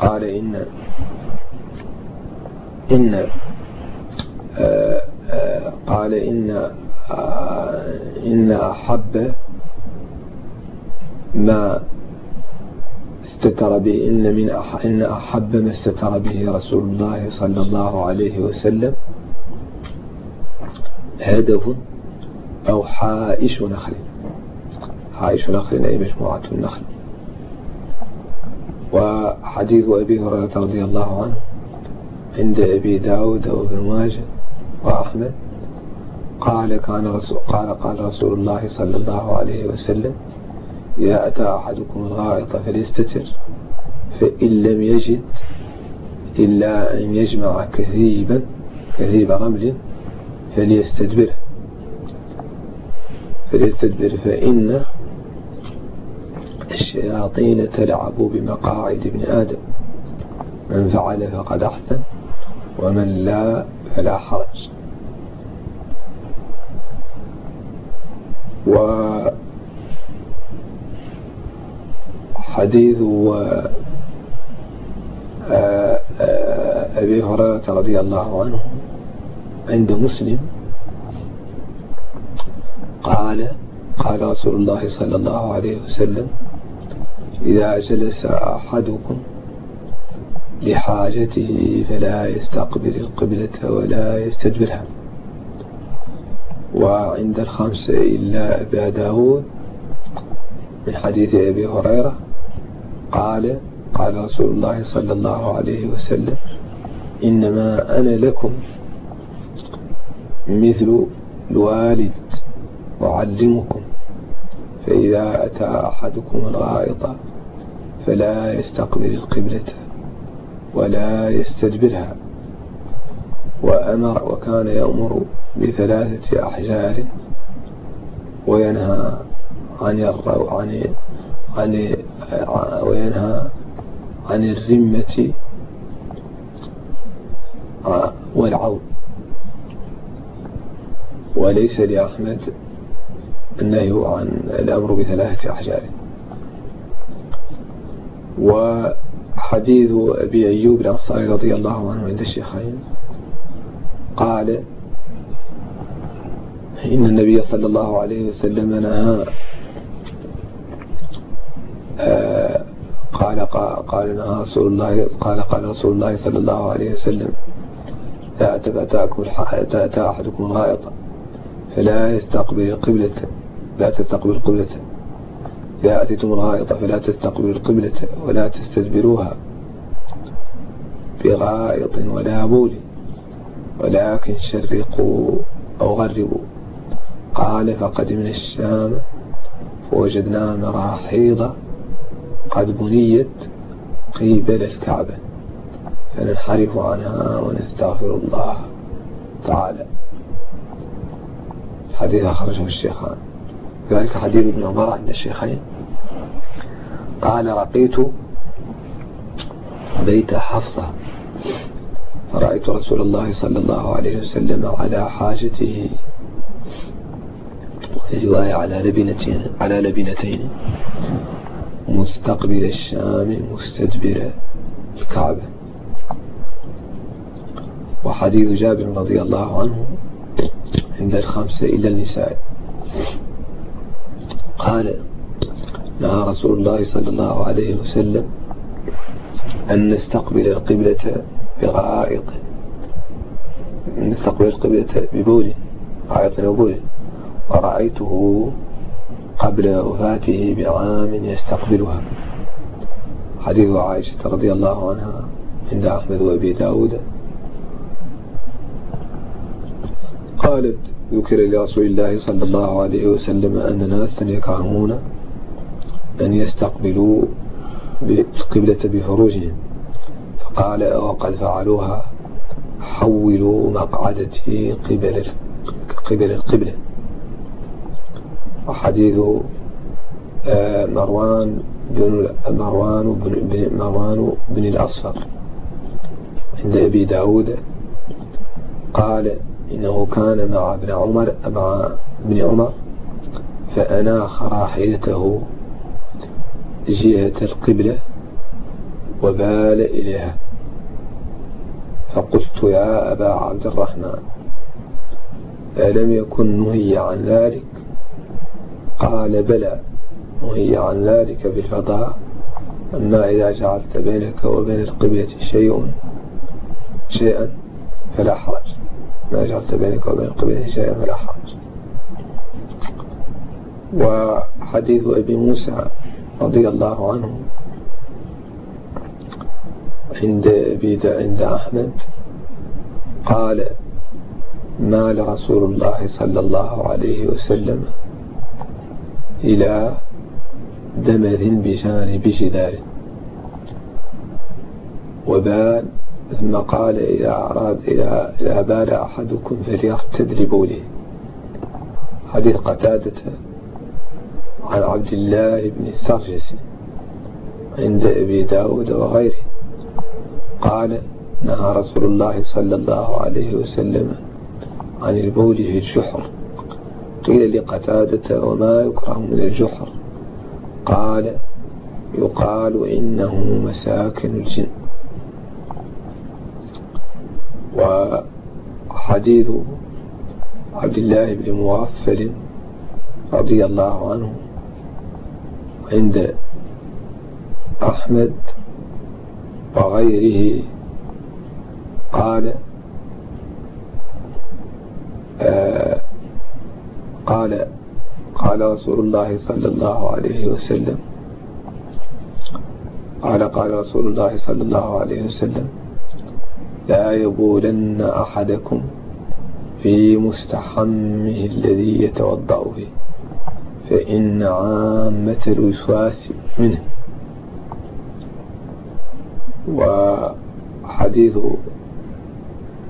قال إن إن آه، قال إن آه، إن أحب ما استتر به إن من إن أحب ما استتر به رسول الله صلى الله عليه وسلم هدف أو حائش نخل. حائش نخل أي مجموعة النخل. وحديث أبي هريرة رضي الله عنه عند أبي داود وابن ماجه وأحمد. قال كان رسول قال قال رسول الله صلى الله عليه وسلم إذا أتى أحدكم الغائط فليستتر فإن لم يجد إلا أن يجمع كثيبا كثيب رمل فليستدبره فليستدبر فإن الشياطين تلعب بمقاعد ابن آدم. من فعل فقد أحسن ومن لا فلا حرج. وحديث أبي هريرة رضي الله عنه عند مسلم قال قال رسول الله صلى الله عليه وسلم إذا جلس أحدكم لحاجته فلا يستقبل القبلة ولا يستدبرها. وعند الخمسة إلا أبا داود من حديث أبي هريرة قال قال رسول الله صلى الله عليه وسلم إنما أنا لكم مثل الوالد أعلمكم. فإذا أتى أحدكم الغائط فلا يستقبل القبلة ولا يستدبرها. وأمر وكان يأمر بثلاثة أحجار وينهى عن عن عن وينهى عن الرمة والعون. وليس لأحمد النهي عن الأمر بثلاثة أحجار. وحديث أبي أيوب الأنصاري رضي الله عنه عند الشيخين قال إن النبي صلى الله عليه وسلم نهى آه، قال قال رسول الله قال قال رسول الله صلى الله عليه وسلم لا أتاكم أتى أحدكم الغائط فلا يستقبل القبلة لا تستقبل القبلة إذا أتيتم الغائط فلا تستقبلوا القبلة ولا تستدبروها بغائط ولا بول ولكن شرقوا أو غربوا. قال فقدمنا الشام فوجدنا مراحيض قد بنيت قبل الكعبة فننحرف عنها ونستغفر الله تعالى. حديث أخرجه الشيخان. ذلك حديث ابن عمر عند الشيخين. قال رقيت بيت حفصة. فرأيت رسول الله صلى الله عليه وسلم على حاجته. في رواية على لبنتين على لبنتين. مستقبل الشام مستدبر الكعبة. وحديث جابر رضي الله عنه عند الخمسة إلى النساء. قال نهى رسول الله صلى الله عليه وسلم أن نستقبل القبلة بغائط. نستقبل القبلة ببول غائط وبول ورأيته قبل وفاته بعام يستقبلها. حديث عائشة رضي الله عنها عند أحمد وأبي داود. قالت ذكر لرسول الله صلى الله عليه وسلم أن ناسا يكرهون أن يستقبلوا القبلة بفروجهم فقال وقد فعلوها حولوا مقعدتي قبل قبل القبلة. وحديث آه، مروان بن مروان بن مروان بن الأصفر عند أبي داود قال إنه كان مع ابن عمر مع ابن عمر فأناخ راحلته جهة القبلة وبال إليها. فقلت يا أبا عبد الرحمن ألم يكن نهي عن ذلك؟ قال بلى نهي عن ذلك في الفضاء أما إذا جعلت بينك وبين القبلة شيء شيئا فلا حرج. ما جعلت بينك وبين القبلة شيئا فلا حرج. وحديث أبي موسى رضي الله عنه عند عند أحمد قال مال رسول الله صلى الله عليه وسلم إلى دمر بجانب جدار. وبال ثم قال إذا أراد إذا, إذا بال أحدكم فليرتد لبوله حديث قتادة عن عبد الله بن السرجس عند أبي داود وغيره. قال نهى رسول الله صلى الله عليه وسلم عن البول في الجحر. قيل لقتادة وما يكره من الجحر؟ قال يقال إنه مساكن الجن. وحديث عبد الله بن مغفل رضي الله عنه عند أحمد وغيره قال آه قال قال رسول الله صلى الله عليه وسلم قال قال رسول الله صلى الله عليه وسلم لا يبولن أحدكم في مستحمه الذي يتوضأ به فإن عامة الوسواس منه. وحديث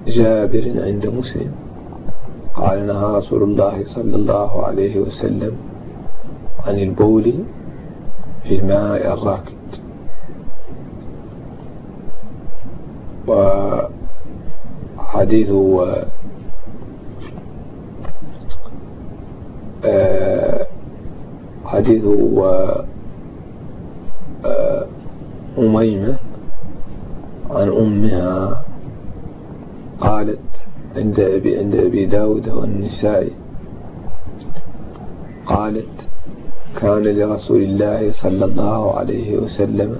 جابر عند مسلم قال نهى رسول الله صلى الله عليه وسلم عن البول في الماء الراكد. وحديث آه، حديث آه، أميمة عن أمها قالت عند أبي, عند أبي داود والنساء قالت كان لرسول الله صلى الله عليه وسلم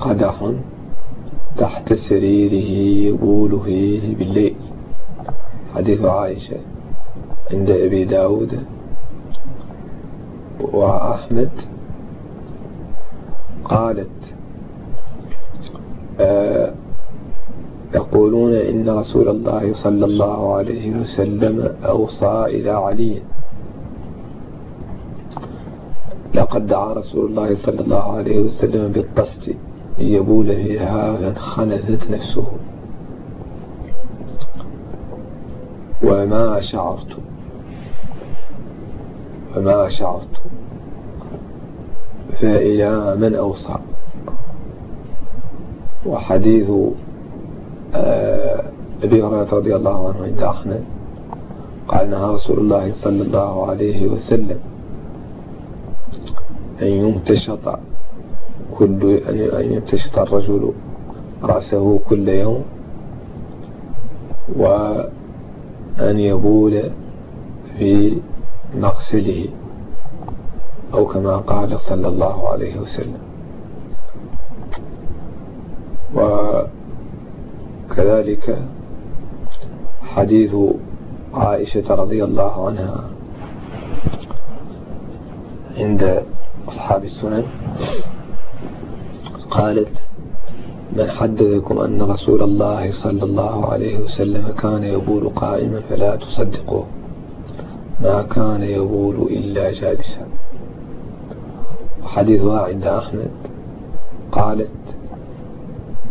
قدح تحت سريره يبول فيه بالليل. حديث عائشة عند أبي داود وأحمد قالت آه يقولون إن رسول الله صلى الله عليه وسلم أوصى إلى علي. لقد دعا رسول الله صلى الله عليه وسلم بالقصد. يبول فيها فانخنثت نفسه. وما شعرت. وما شعرت. فإلى من أوصى. وحديث آه، أبي هريرة رضي الله عنه عند أحمد قال نهى رسول الله صلى الله عليه وسلم أن يمتشط كل أن يمتشط الرجل رأسه كل يوم وأن يبول في مغسله أو كما قال صلى الله عليه وسلم. وكذلك حديث عائشة رضي الله عنها عند أصحاب السنن. قالت من حدثكم أن رسول الله صلى الله عليه وسلم كان يبول قائما فلا تصدقوه ما كان يبول إلا جالسا. وحديثها عند أحمد قالت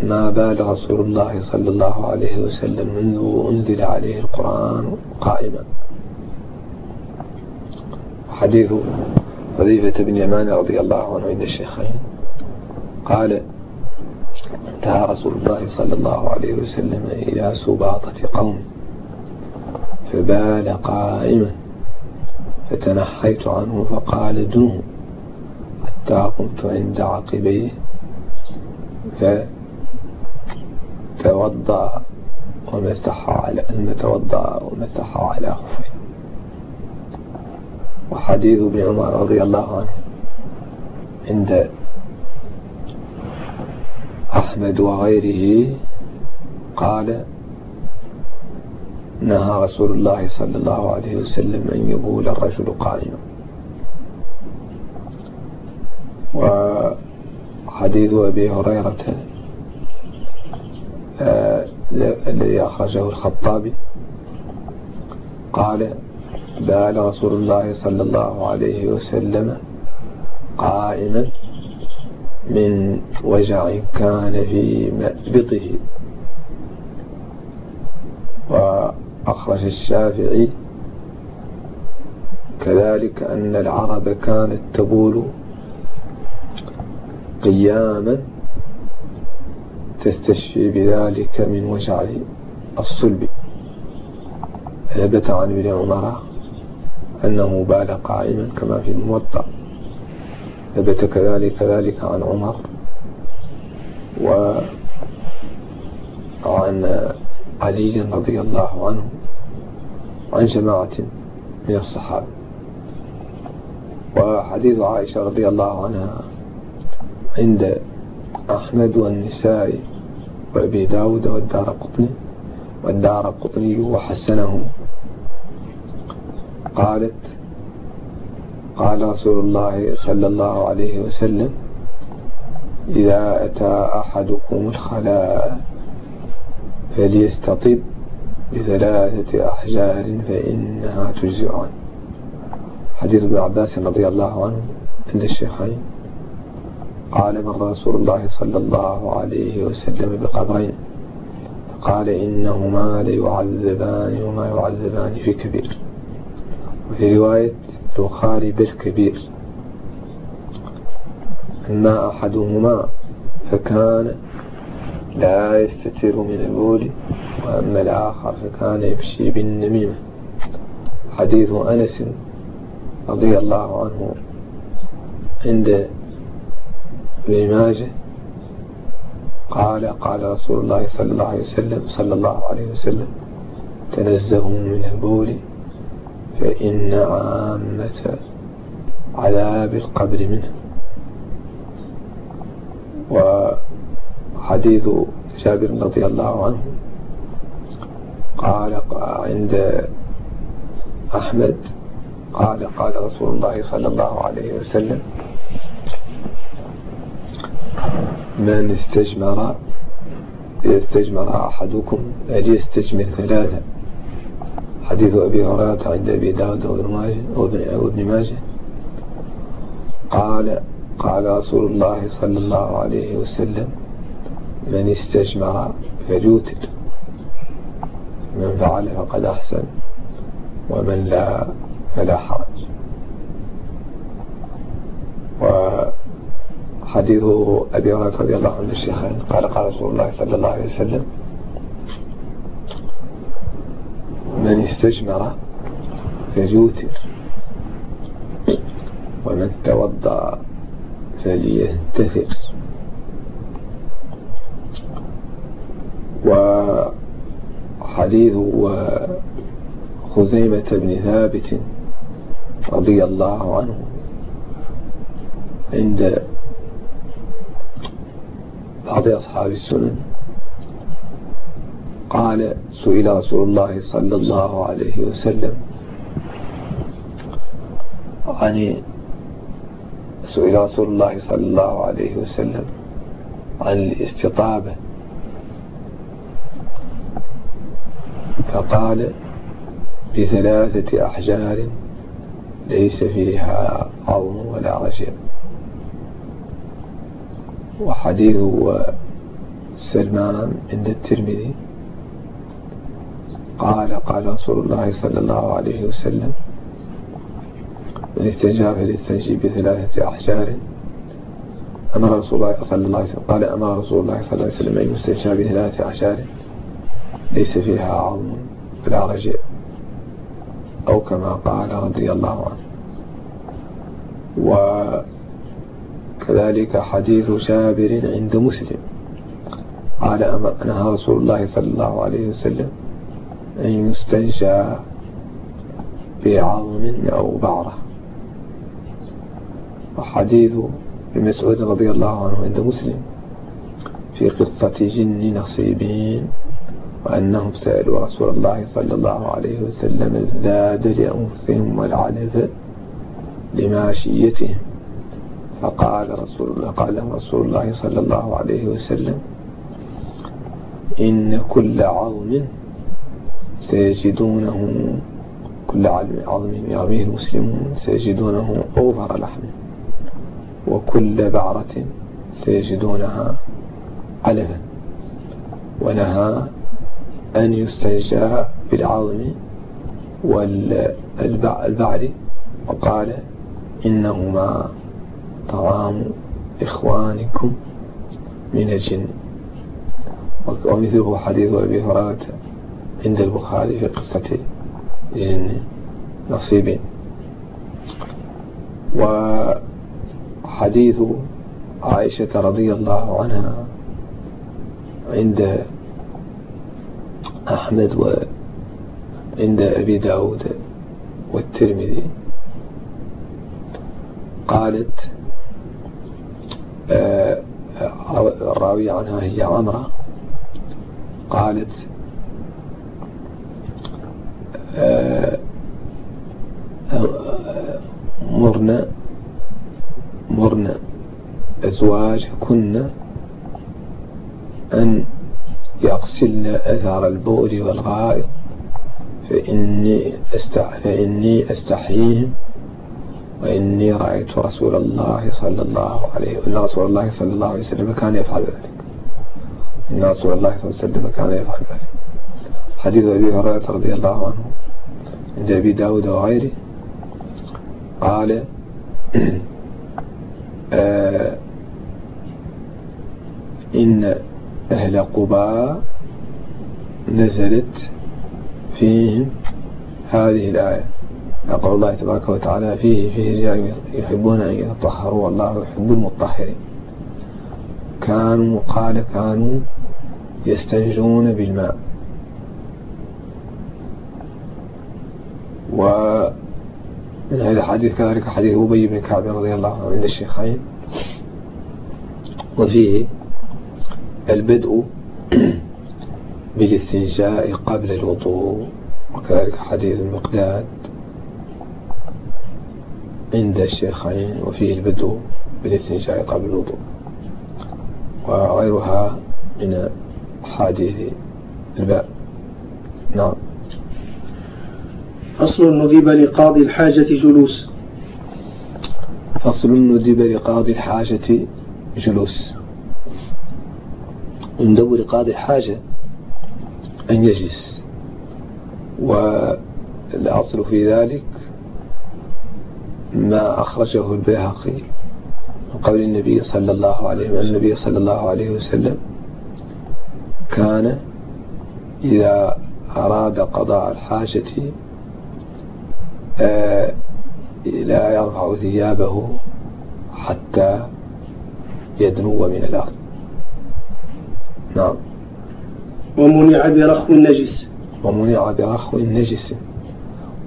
ما بال رسول الله صلى الله عليه وسلم منذ أنزل عليه القرآن قائما. حديث حذيفة بن يمان رضي الله عنه عند الشيخين. قال انتهى رسول الله صلى الله عليه وسلم إلى سباطة قوم فبال قائما فتنحيت عنه فقال دنه حتى قمت عند عقبيه فتوضأ ومسح على المتوضأ ومسح على خفيه. وحديث ابن عمر رضي الله عنه عند أحمد وغيره قال نهى رسول الله صلى الله عليه وسلم أن يبول الرجل قائما وحديث أبي هريرة آه، الذي أخرجه الخطابي قال بال رسول الله صلى الله عليه وسلم قائما. من وجع كان في مأبطه وأخرج الشافعي كذلك أن العرب كانت تبول قياما تستشفي بذلك من وجع الصلب. ثبت عن ابن عمر أنه بال قائما كما في الموطأ. ثبت كذلك ذلك عن عمر وعن علي رضي الله عنه عن جماعة من الصحابة. وحديث عائشة رضي الله عنها عند أحمد والنسائي وأبي داود والدار قطني والدار قطني وحسنه. قالت قال رسول الله صلى الله عليه وسلم إذا أتى أحدكم الخلاء فليستطب بثلاثة أحجار فإنها تجزئ عنه حديث ابن عباس رضي الله عنه عند الشيخين. قال مر رسول الله صلى الله عليه وسلم بقبرين. قال إنهما ليعذبان وما يعذبان في كبير. وفي رواية البخاري بالكبير. أما أحدهما فكان لا يستتر من البول وأما الآخر فكان يمشي بالنميمة. حديث أنس رضي الله عنه عند ابن ماجه قال قال رسول الله صلى الله عليه وسلم صلى الله عليه وسلم تنزهوا من البول فإن عامة عذاب القبر منه. وحديث جابر رضي الله عنه قال عند أحمد قال قال رسول الله صلى الله عليه وسلم من استجمر استجمر أحدكم فليستجمر ثلاثا حديث أبي هريرة عند أبي داود وابن ماجه قال قال رسول الله صلى الله عليه وسلم من استجمر فليوتر. من فعل فقد أحسن. ومن لا فلا حرج. وحديث أبي هريرة رضي الله عنه الشيخين. قال قال رسول الله صلى الله عليه وسلم من استجمر فليوتر. ومن توضأ فلينتثر. وحديث خزيمة بن ثابت رضي الله عنه عند بعض أصحاب السنن. قال سئل رسول الله صلى الله عليه وسلم. عن سئل رسول الله صلى الله عليه وسلم عن الاستطابة. فقال بثلاثة أحجار ليس فيها عظم ولا غشيم وحديث سلمان عند الترمذي. قال قال رسول الله صلى الله عليه وسلم من استجاب للتنجيب بثلاثة أحجار. أمر رسول الله صلى الله عليه وسلم قال أمر رسول الله صلى الله عليه وسلم أن يستجاب بثلاثة أحجار ليس فيها عظم ولا رجع أو كما قال رضي الله عنه. وكذلك حديث شابر عند مسلم. قال نهى رسول الله صلى الله عليه وسلم أن يستنشى بعظم أو بعرة. وحديث ابن مسعود رضي الله عنه عند مسلم في قصة جن نصيبين وأنهم سألوا رسول الله صلى الله عليه وسلم الزاد لأنفسهم والعلف لماشيتهم. فقال رسول الله قال رسول الله صلى الله عليه وسلم إن كل عظم سيجدونه كل عظم يرميه المسلمون سيجدونه أوفر لحم وكل بعرة سيجدونها علفا ونهى أن يستنشى بالعظم والبعر وقال إنهما طعام إخوانكم من الجن. ومثله حديث أبي هريرة عند البخاري في قصة جن نصيب. وحديث عائشة رضي الله عنها عند أحمد وعند أبي داود والترمذي. قالت آه، الراوي عنها هي عمرة. قالت آه، مرنا مرنا. أزواج كنا أن يغسلن أثر البول والغائط فإني, أستح فإني أستحييهم. وإني رأيت رسول الله صلى الله عليه وسلم رسول الله صلى الله عليه وسلم كان يفعل ذلك. إن رسول الله صلى الله عليه وسلم كان يفعل ذلك. حديث أبي هريرة رضي الله عنه عند أبي داود وغيره. قال آه إن أهل قباء نزلت فيهم هذه الآية. يقول الله تبارك وتعالى فيه فيه رجال يحبون أن يتطهروا والله يحب المطهرين. كانوا قال كانوا يستنجون بالماء. ومن هذا الحديث كذلك حديث أبي بن كعب رضي الله عنه عند الشيخين. وفيه البدء <clears throat> بالاستنشاء قبل الوضوء وكذلك حديث المقداد عند الشيخين وفيه البدء بالاستنشاء قبل الوضوء. وغيرها من حديث الباب نعم. فصل ندب لقاضي الحاجة جلوس. فصل ندب لقاضي الحاجة جلوس. ندور قاضي الحاجة أن يجلس. والأصل في ذلك ما أخرجه البيهقي من قول النبي صلى الله عليه وسلم النبي صلى الله عليه وسلم كان إذا أراد قضاء الحاجة لا يرفع ثيابه حتى يدنو من الأرض نعم. ومنع برخو النجس. ومنع برخو نجس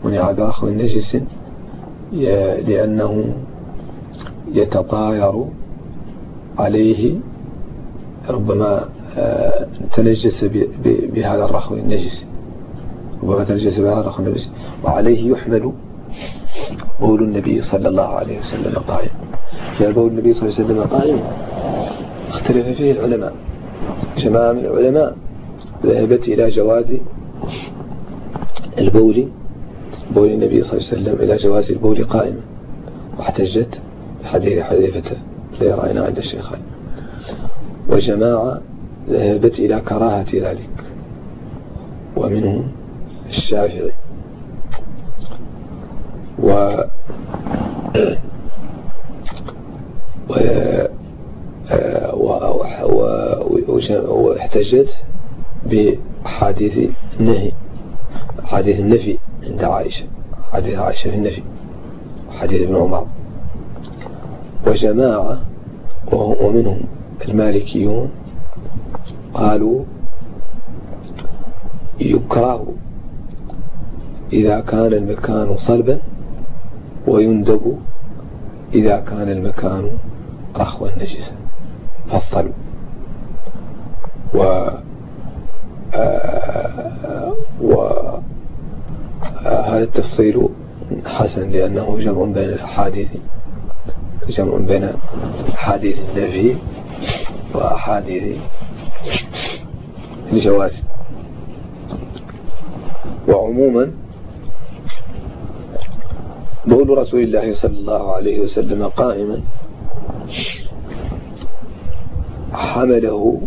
منع برخو نجس لأنه يتطاير عليه ربما آه، تنجس بهذا الرخو النجس. النجس وعليه يحمل بول النبي صلى الله عليه وسلم قائم بول النبي صلى الله عليه وسلم قائم اختلف فيه العلماء. جماعة من العلماء ذهبت إلى جواز البول بول النبي صلى الله عليه وسلم إلى جواز البول قائما واحتجت بحديث حذيفة الذي رأينا عند الشيخين وجماعة ذهبت إلى كراهة ذلك. ومنهم الشافعي. و واحتجت بحديث النهي حديث النفي عند عائشة حديث عائشة في النفي حديث ابن عمر. وجماعة ومنهم المالكيون قالوا يكره إذا كان المكان صلبا ويندب إذا كان المكان رخوا نجسا فالصلب. و آه، وهذا التفصيل حسن لأنه جمع بين الأحاديث جمع بين أحاديث النفي وأحاديث الجواز. وعموما بول رسول الله صلى الله عليه وسلم قائما حمله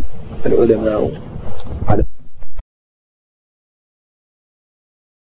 العلماء على